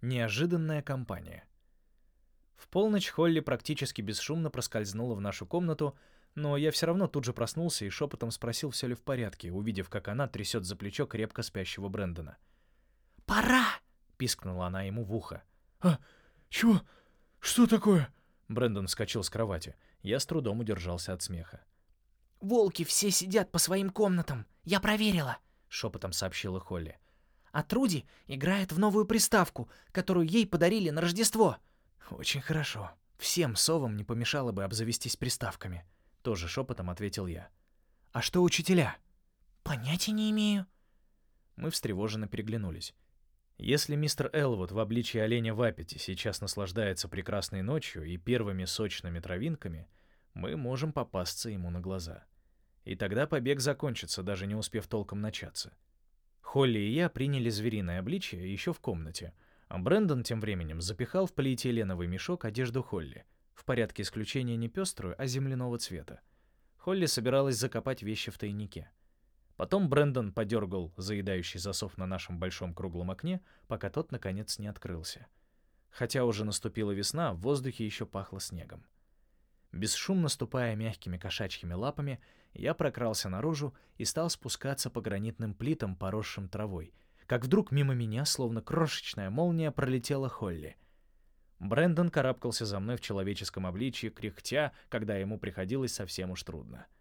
Неожиданная компания. В полночь Холли практически бесшумно проскользнула в нашу комнату, но я все равно тут же проснулся и шепотом спросил, все ли в порядке, увидев, как она трясет за плечо крепко спящего Брэндона. «Пора!» — пискнула она ему в ухо. «А, чего? Что такое?» Брэндон вскочил с кровати. Я с трудом удержался от смеха. «Волки все сидят по своим комнатам. Я проверила», — шепотом сообщила Холли. «А Труди играет в новую приставку, которую ей подарили на Рождество». «Очень хорошо. Всем совам не помешало бы обзавестись приставками», — тоже шепотом ответил я. «А что учителя?» «Понятия не имею». Мы встревоженно переглянулись. Если мистер Элвуд в обличии оленя в аппете сейчас наслаждается прекрасной ночью и первыми сочными травинками, мы можем попасться ему на глаза. И тогда побег закончится, даже не успев толком начаться. Холли и я приняли звериное обличие еще в комнате, а Брэндон тем временем запихал в полиэтиленовый мешок одежду Холли, в порядке исключения не пеструю, а земляного цвета. Холли собиралась закопать вещи в тайнике. Потом Брэндон подергал заедающий засов на нашем большом круглом окне, пока тот, наконец, не открылся. Хотя уже наступила весна, в воздухе еще пахло снегом. Бесшумно ступая мягкими кошачьими лапами, я прокрался наружу и стал спускаться по гранитным плитам, поросшим травой, как вдруг мимо меня, словно крошечная молния, пролетела Холли. Брэндон карабкался за мной в человеческом обличье, кряхтя, когда ему приходилось совсем уж трудно. —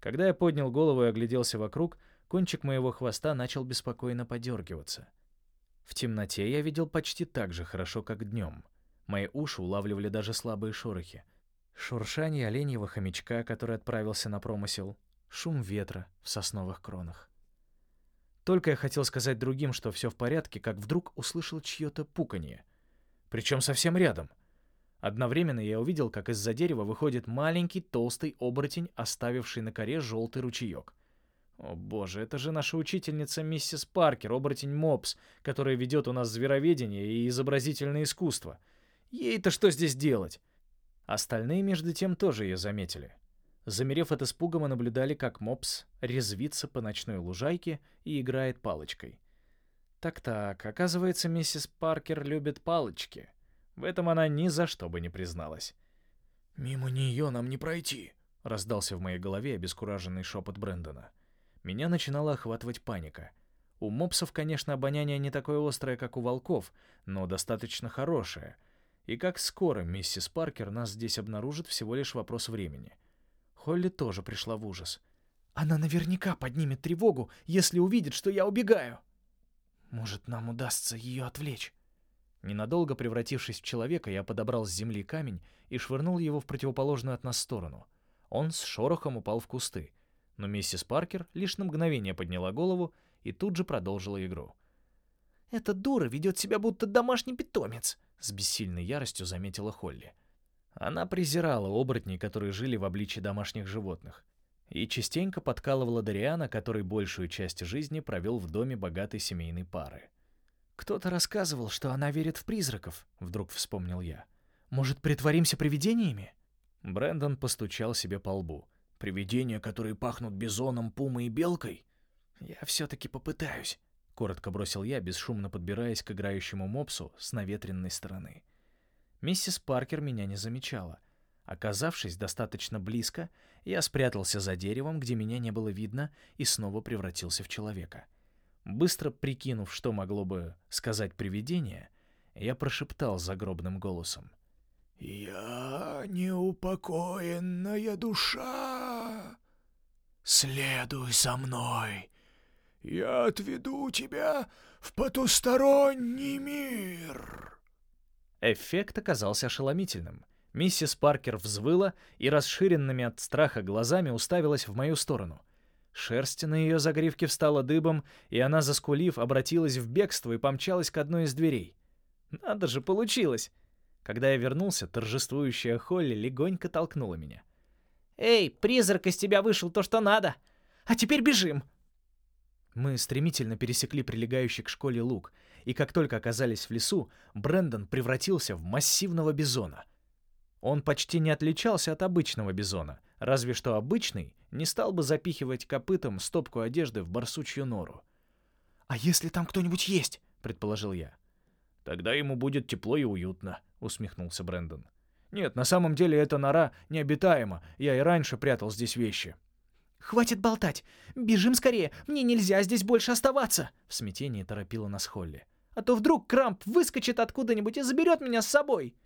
когда я поднял голову и огляделся вокруг, кончик моего хвоста начал беспокойно подергиваться. В темноте я видел почти так же хорошо, как днем. Мои уши улавливали даже слабые шорохи. Шуршание оленьего хомячка, который отправился на промысел, шум ветра в сосновых кронах. Только я хотел сказать другим, что все в порядке, как вдруг услышал чье-то пуканье. Причем совсем рядом — Одновременно я увидел, как из-за дерева выходит маленький толстый оборотень, оставивший на коре желтый ручеек. О боже, это же наша учительница миссис Паркер, оборотень Мопс, которая ведет у нас звероведение и изобразительное искусство. Ей-то что здесь делать? Остальные, между тем, тоже ее заметили. Замерев от испуга, мы наблюдали, как Мопс резвится по ночной лужайке и играет палочкой. Так-так, оказывается, миссис Паркер любит палочки. В этом она ни за что бы не призналась. «Мимо нее нам не пройти», — раздался в моей голове обескураженный шепот Брэндона. Меня начинала охватывать паника. У мопсов, конечно, обоняние не такое острое, как у волков, но достаточно хорошее. И как скоро миссис Паркер нас здесь обнаружит, всего лишь вопрос времени. Холли тоже пришла в ужас. «Она наверняка поднимет тревогу, если увидит, что я убегаю». «Может, нам удастся ее отвлечь?» Ненадолго превратившись в человека, я подобрал с земли камень и швырнул его в противоположную от нас сторону. Он с шорохом упал в кусты, но миссис Паркер лишь на мгновение подняла голову и тут же продолжила игру. «Эта дура ведет себя будто домашний питомец», — с бессильной яростью заметила Холли. Она презирала оборотней, которые жили в обличье домашних животных, и частенько подкалывала Дариана, который большую часть жизни провел в доме богатой семейной пары. «Кто-то рассказывал, что она верит в призраков», — вдруг вспомнил я. «Может, притворимся привидениями?» Брэндон постучал себе по лбу. «Привидения, которые пахнут бизоном, пумой и белкой?» «Я все-таки попытаюсь», — коротко бросил я, бесшумно подбираясь к играющему мопсу с наветренной стороны. Миссис Паркер меня не замечала. Оказавшись достаточно близко, я спрятался за деревом, где меня не было видно, и снова превратился в человека — Быстро прикинув, что могло бы сказать привидение, я прошептал загробным голосом. «Я неупокоенная душа. Следуй за мной. Я отведу тебя в потусторонний мир». Эффект оказался ошеломительным. Миссис Паркер взвыла и расширенными от страха глазами уставилась в мою сторону — Шерсть на ее загривке встала дыбом, и она, заскулив, обратилась в бегство и помчалась к одной из дверей. Надо же, получилось! Когда я вернулся, торжествующая Холли легонько толкнула меня. «Эй, призрак из тебя вышел то, что надо! А теперь бежим!» Мы стремительно пересекли прилегающий к школе луг, и как только оказались в лесу, Брэндон превратился в массивного бизона. Он почти не отличался от обычного бизона — Разве что обычный не стал бы запихивать копытом стопку одежды в барсучью нору. «А если там кто-нибудь есть?» — предположил я. Тогда ему будет тепло и уютно, усмехнулся Брэндон. Нет, на самом деле эта нора необитаема. Я и раньше прятал здесь вещи. «Хватит болтать! Бежим скорее! Мне нельзя здесь больше оставаться!» В смятении торопила нас Холли. «А то вдруг Крамп выскочит откуда-нибудь и заберет меня с собой!»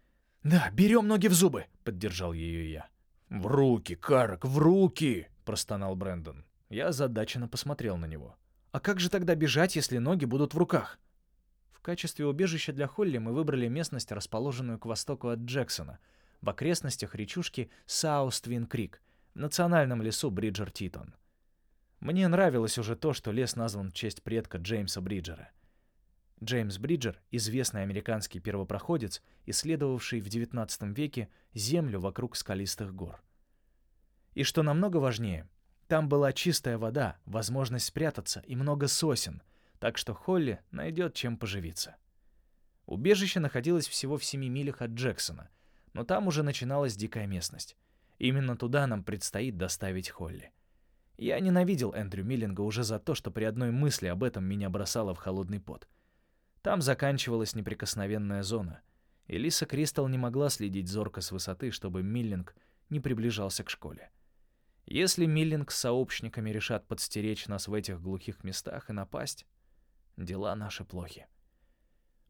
«Да, берем ноги в зубы!» — поддержал ее я. «В руки, Карак, в руки!» — простонал Брэндон. Я озадаченно посмотрел на него. «А как же тогда бежать, если ноги будут в руках?» В качестве убежища для Холли мы выбрали местность, расположенную к востоку от Джексона, в окрестностях речушки Саус-Твин-Крик, национальном лесу Бриджер-Титон. Мне нравилось уже то, что лес назван в честь предка Джеймса Бриджера. Джеймс Бриджер — известный американский первопроходец, исследовавший в XIX веке землю вокруг скалистых гор. И что намного важнее, там была чистая вода, возможность спрятаться и много сосен, так что Холли найдет чем поживиться. Убежище находилось всего в семи милях от Джексона, но там уже начиналась дикая местность. Именно туда нам предстоит доставить Холли. Я ненавидел Эндрю Миллинга уже за то, что при одной мысли об этом меня бросало в холодный пот. Там заканчивалась неприкосновенная зона, и Лиса Кристал не могла следить зорко с высоты, чтобы Миллинг не приближался к школе. Если Миллинг с сообщниками решат подстеречь нас в этих глухих местах и напасть, дела наши плохи.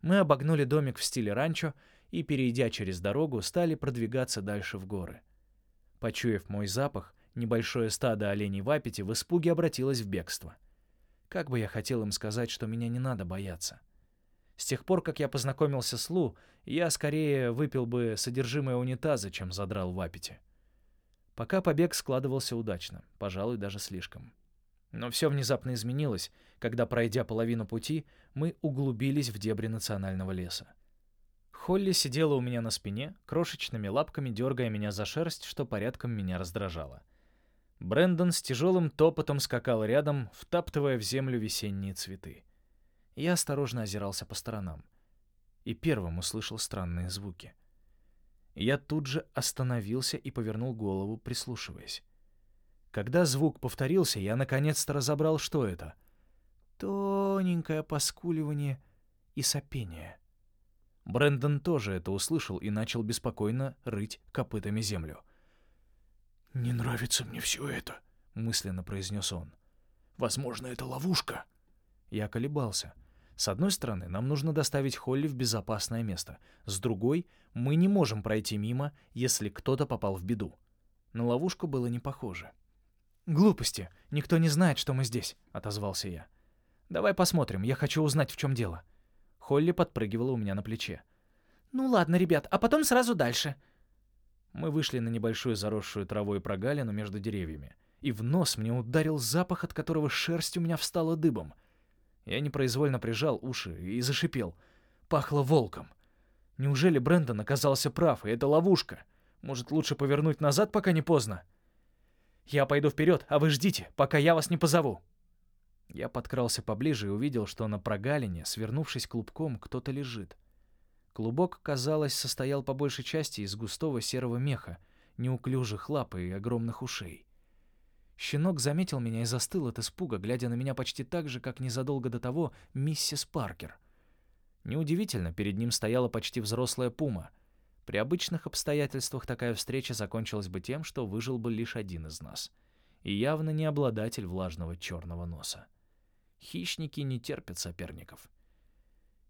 Мы обогнули домик в стиле ранчо и, перейдя через дорогу, стали продвигаться дальше в горы. Почуяв мой запах, небольшое стадо оленей в аппете в испуге обратилось в бегство. Как бы я хотел им сказать, что меня не надо бояться. С тех пор, как я познакомился с Лу, я скорее выпил бы содержимое унитаза, чем задрал в аппете. Пока побег складывался удачно, пожалуй, даже слишком. Но все внезапно изменилось, когда, пройдя половину пути, мы углубились в дебри национального леса. Холли сидела у меня на спине, крошечными лапками дергая меня за шерсть, что порядком меня раздражало. Брендон с тяжелым топотом скакал рядом, втаптывая в землю весенние цветы. Я осторожно озирался по сторонам и первым услышал странные звуки — я тут же остановился и повернул голову, прислушиваясь. Когда звук повторился, я наконец-то разобрал, что это. Тоненькое поскуливание и сопение. Брэндон тоже это услышал и начал беспокойно рыть копытами землю. «Не нравится мне все это», — мысленно произнес он. «Возможно, это ловушка». Я колебался — с одной стороны, нам нужно доставить Холли в безопасное место. С другой, мы не можем пройти мимо, если кто-то попал в беду. На ловушку было не похоже. «Глупости. Никто не знает, что мы здесь», — отозвался я. «Давай посмотрим. Я хочу узнать, в чем дело». Холли подпрыгивала у меня на плече. «Ну ладно, ребят, а потом сразу дальше». Мы вышли на небольшую заросшую травой прогалину между деревьями, и в нос мне ударил запах, от которого шерсть у меня встала дыбом — я непроизвольно прижал уши и зашипел. Пахло волком. Неужели Брэндон оказался прав, и это ловушка? Может, лучше повернуть назад, пока не поздно? Я пойду вперед, а вы ждите, пока я вас не позову. Я подкрался поближе и увидел, что на прогалине, свернувшись клубком, кто-то лежит. Клубок, казалось, состоял по большей части из густого серого меха, неуклюжих лап и огромных ушей. Щенок заметил меня и застыл от испуга, глядя на меня почти так же, как незадолго до того миссис Паркер. Неудивительно, перед ним стояла почти взрослая пума. При обычных обстоятельствах такая встреча закончилась бы тем, что выжил бы лишь один из нас. И явно не обладатель влажного черного носа. Хищники не терпят соперников.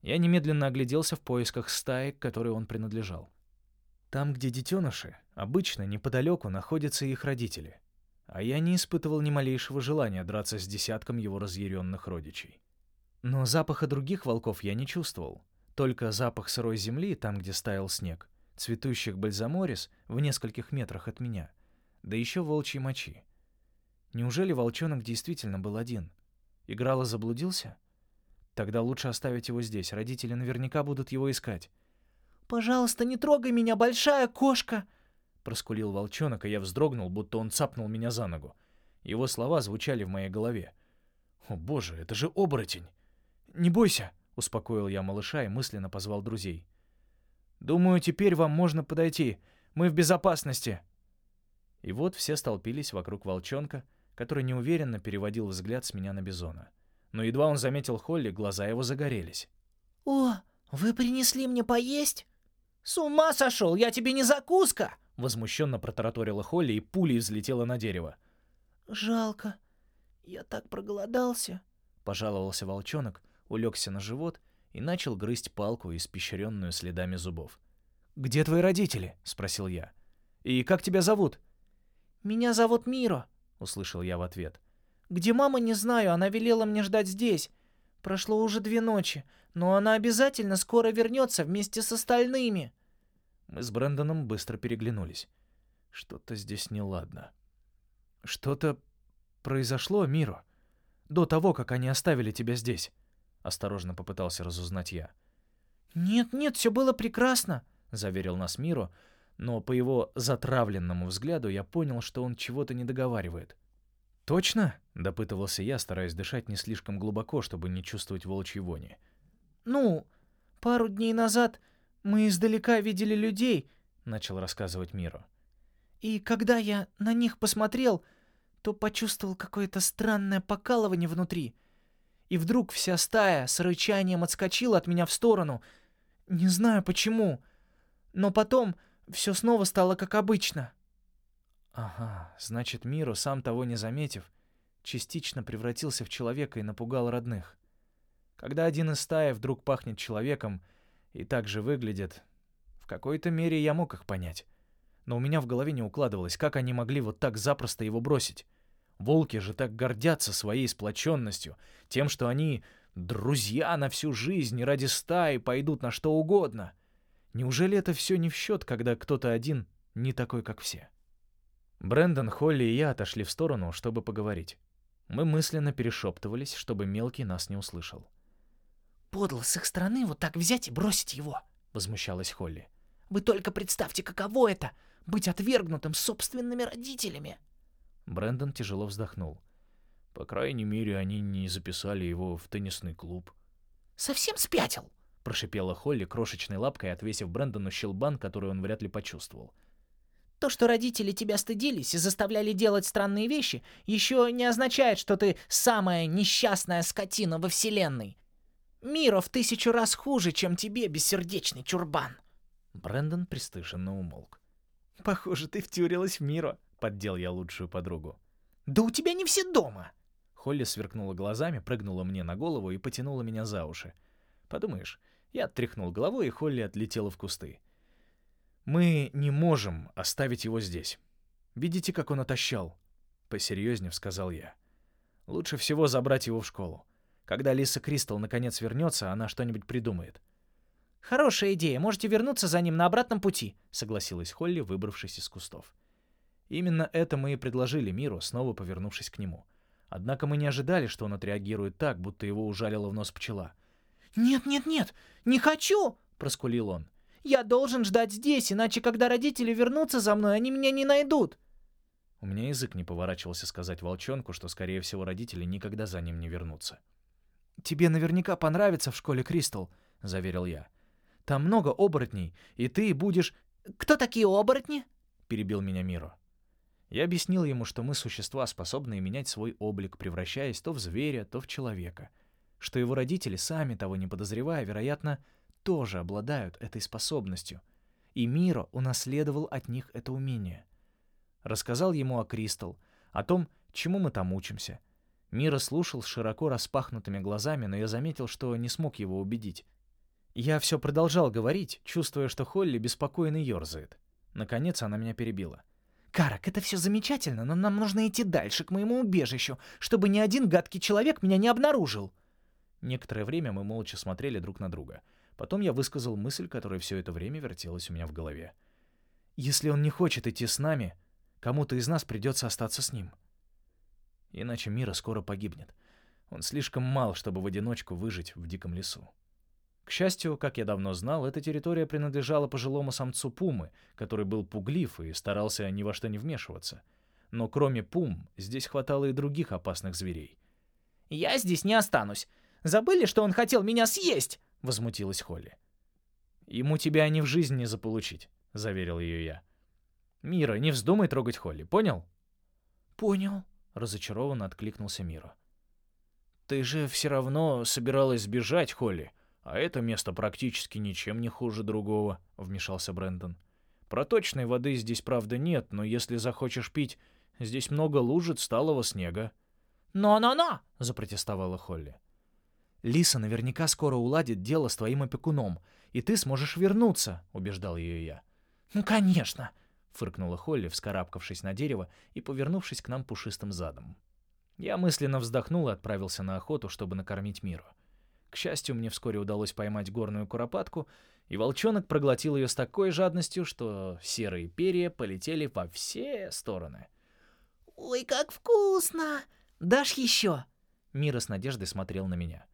Я немедленно огляделся в поисках стаи, к которой он принадлежал. Там, где детеныши, обычно неподалеку находятся их родители а я не испытывал ни малейшего желания драться с десятком его разъяренных родичей. Но запаха других волков я не чувствовал, только запах сырой земли, там, где стаял снег, цветущих бальзаморис в нескольких метрах от меня, да еще волчьей мочи. Неужели волчонок действительно был один? Играл и заблудился? Тогда лучше оставить его здесь, родители наверняка будут его искать. «Пожалуйста, не трогай меня, большая кошка!» проскулил волчонок, и я вздрогнул, будто он цапнул меня за ногу. Его слова звучали в моей голове. «О, боже, это же оборотень!» «Не бойся!» — успокоил я малыша и мысленно позвал друзей. «Думаю, теперь вам можно подойти. Мы в безопасности!» И вот все столпились вокруг волчонка, который неуверенно переводил взгляд с меня на Бизона. Но едва он заметил Холли, глаза его загорелись. «О, «Вы принесли мне поесть?» «С ума сошел! Я тебе не закуска!» Возмущенно протараторила Холли и пулей взлетела на дерево. «Жалко. Я так проголодался», — пожаловался волчонок, улегся на живот и начал грызть палку, испещренную следами зубов. «Где твои родители?» — спросил я. «И как тебя зовут?» «Меня зовут Миро», — услышал я в ответ. «Где мама, не знаю, она велела мне ждать здесь. Прошло уже две ночи, но она обязательно скоро вернется вместе с остальными». Мы с Брэндоном быстро переглянулись. Что-то здесь неладно. Что-то произошло, Миро, до того, как они оставили тебя здесь. Осторожно попытался разузнать я. «Нет-нет, все было прекрасно», — заверил нас Миро, но по его затравленному взгляду я понял, что он чего-то не договаривает. «Точно?» — допытывался я, стараясь дышать не слишком глубоко, чтобы не чувствовать волчьей вони. «Ну, пару дней назад мы издалека видели людей», — начал рассказывать Миро. «И когда я на них посмотрел, то почувствовал какое-то странное покалывание внутри. И вдруг вся стая с рычанием отскочила от меня в сторону. Не знаю почему, но потом все снова стало как обычно». Ага, значит, Миру, сам того не заметив, частично превратился в человека и напугал родных. Когда один из стаи вдруг пахнет человеком и так же выглядит, в какой-то мере я мог их понять. Но у меня в голове не укладывалось, как они могли вот так запросто его бросить. Волки же так гордятся своей сплоченностью, тем, что они друзья на всю жизнь и ради стаи пойдут на что угодно. Неужели это все не в счет, когда кто-то один не такой, как все? Брэндон, Холли и я отошли в сторону, чтобы поговорить. Мы мысленно перешептывались, чтобы мелкий нас не услышал. «Подло с их стороны вот так взять и бросить его!» — возмущалась Холли. «Вы только представьте, каково это — быть отвергнутым собственными родителями!» Брэндон тяжело вздохнул. По крайней мере, они не записали его в теннисный клуб. «Совсем спятил!» — прошипела Холли крошечной лапкой, отвесив Брэндону щелбан, который он вряд ли почувствовал. То, что родители тебя стыдились и заставляли делать странные вещи, еще не означает, что ты самая несчастная скотина во Вселенной. Миро в тысячу раз хуже, чем тебе, бессердечный чурбан. Брэндон пристыженно умолк. «Похоже, ты втюрилась в Миро», — поддел я лучшую подругу. «Да у тебя не все дома!» Холли сверкнула глазами, прыгнула мне на голову и потянула меня за уши. Подумаешь, я тряхнул головой, и Холли отлетела в кусты. Мы не можем оставить его здесь. Видите, как он отощал? Посерьезнее сказал я. Лучше всего забрать его в школу. Когда Лиса Кристал наконец вернется, она что-нибудь придумает. «Хорошая идея. Можете вернуться за ним на обратном пути», — согласилась Холли, выбравшись из кустов. Именно это мы и предложили Миру, снова повернувшись к нему. Однако мы не ожидали, что он отреагирует так, будто его ужалила в нос пчела. «Нет, нет, нет, не хочу!» — проскулил он. Я должен ждать здесь, иначе когда родители вернутся за мной, они меня не найдут. У меня язык не поворачивался сказать волчонку, что, скорее всего, родители никогда за ним не вернутся. «Тебе наверняка понравится в школе Кристал», — заверил я. «Там много оборотней, и ты будешь...» «Кто такие оборотни?» — перебил меня Миро. Я объяснил ему, что мы существа, способные менять свой облик, превращаясь то в зверя, то в человека. Что его родители, сами того не подозревая, вероятно, тоже обладают этой способностью, и Миро унаследовал от них это умение. Рассказал ему о Кристал, о том, чему мы там учимся. Миро слушал с широко распахнутыми глазами, но я заметил, что не смог его убедить. Я все продолжал говорить, чувствуя, что Холли беспокойно ерзает. Наконец она меня перебила. «Карак, это все замечательно, но нам нужно идти дальше, к моему убежищу, чтобы ни один гадкий человек меня не обнаружил». Некоторое время мы молча смотрели друг на друга — Потом я высказал мысль, которая все это время вертелась у меня в голове. «Если он не хочет идти с нами, кому-то из нас придется остаться с ним. Иначе Мира скоро погибнет. Он слишком мал, чтобы в одиночку выжить в диком лесу». К счастью, как я давно знал, эта территория принадлежала пожилому самцу пумы, который был пуглив и старался ни во что не вмешиваться. Но кроме пум, здесь хватало и других опасных зверей. «Я здесь не останусь. Забыли, что он хотел меня съесть?» возмутилась Холли. «Ему тебя ни в жизнь не заполучить», — заверил ее я. «Мира, не вздумай трогать Холли, понял?» «Понял», — разочарованно откликнулся Мира. «Ты же все равно собиралась сбежать, Холли, «А это место практически ничем не хуже другого», — вмешался Брэндон. «Проточной воды здесь, правда, нет, но если захочешь пить, здесь много лужиц сталого снега». «Но-но-но!» — запротестовала Холли. «Лиса наверняка скоро уладит дело с твоим опекуном, и ты сможешь вернуться», — убеждал ее я. «Ну, конечно!» — фыркнула Холли, вскарабкавшись на дерево и повернувшись к нам пушистым задом. Я мысленно вздохнул и отправился на охоту, чтобы накормить миру. К счастью, мне вскоре удалось поймать горную куропатку, и волчонок проглотил ее с такой жадностью, что серые перья полетели во все стороны. «Ой, как вкусно! Дашь еще?» Мира с надеждой смотрел на меня.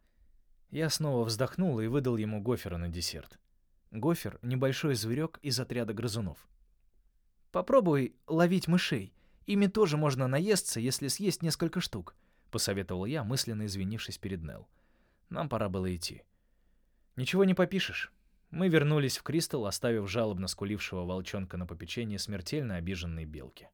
Я снова вздохнул и выдал ему гофера на десерт. Гофер — небольшой зверек из отряда грызунов. «Попробуй ловить мышей. Ими тоже можно наесться, если съесть несколько штук», — посоветовал я, мысленно извинившись перед Нелл. Нам пора было идти. Ничего не попишешь. Мы вернулись в Кристалл, оставив жалобно скулившего волчонка на попечение смертельно обиженной белки.